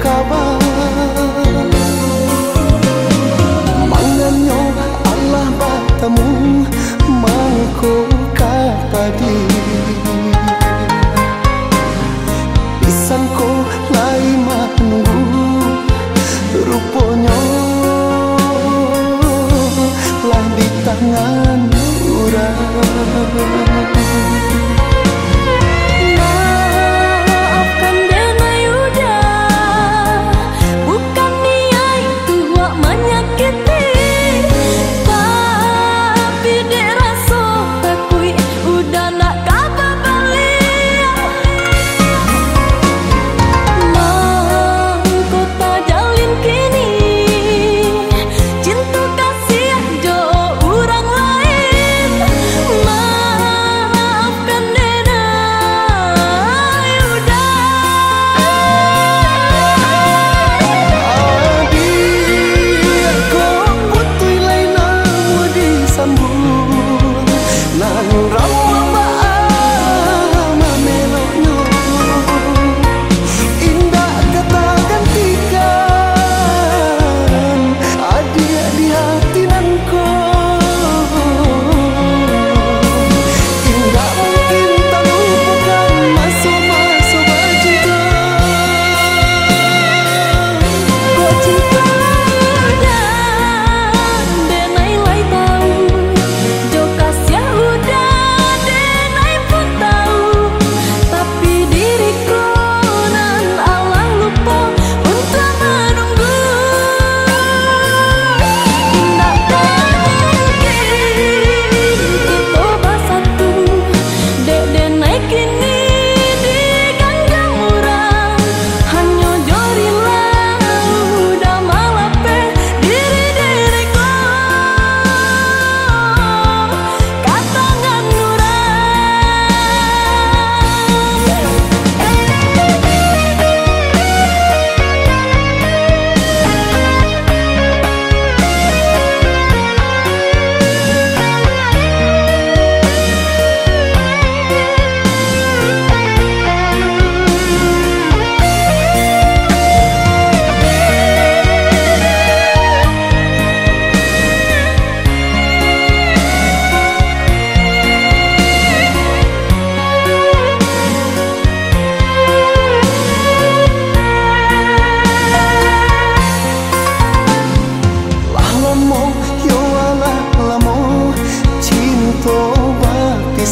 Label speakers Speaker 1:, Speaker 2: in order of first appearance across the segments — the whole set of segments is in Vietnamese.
Speaker 1: kasih hilang kabar Manganyo Allah batamu mangko kapadi Pisangko lai menunggu rupanya lah di tangan urang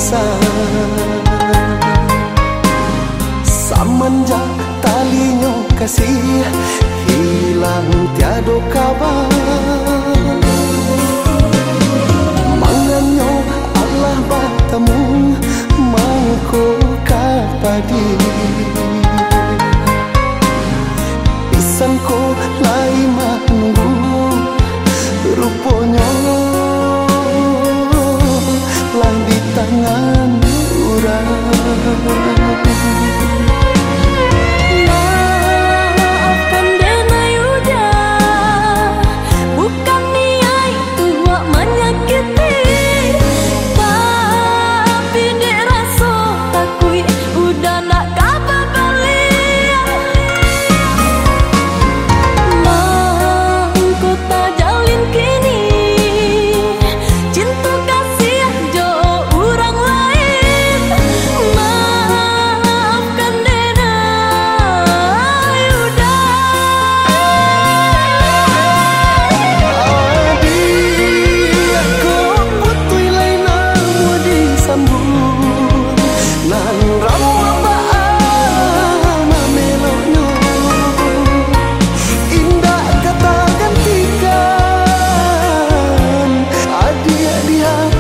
Speaker 1: rasa Samanja talinyo kasih hilang tiada kabar. higher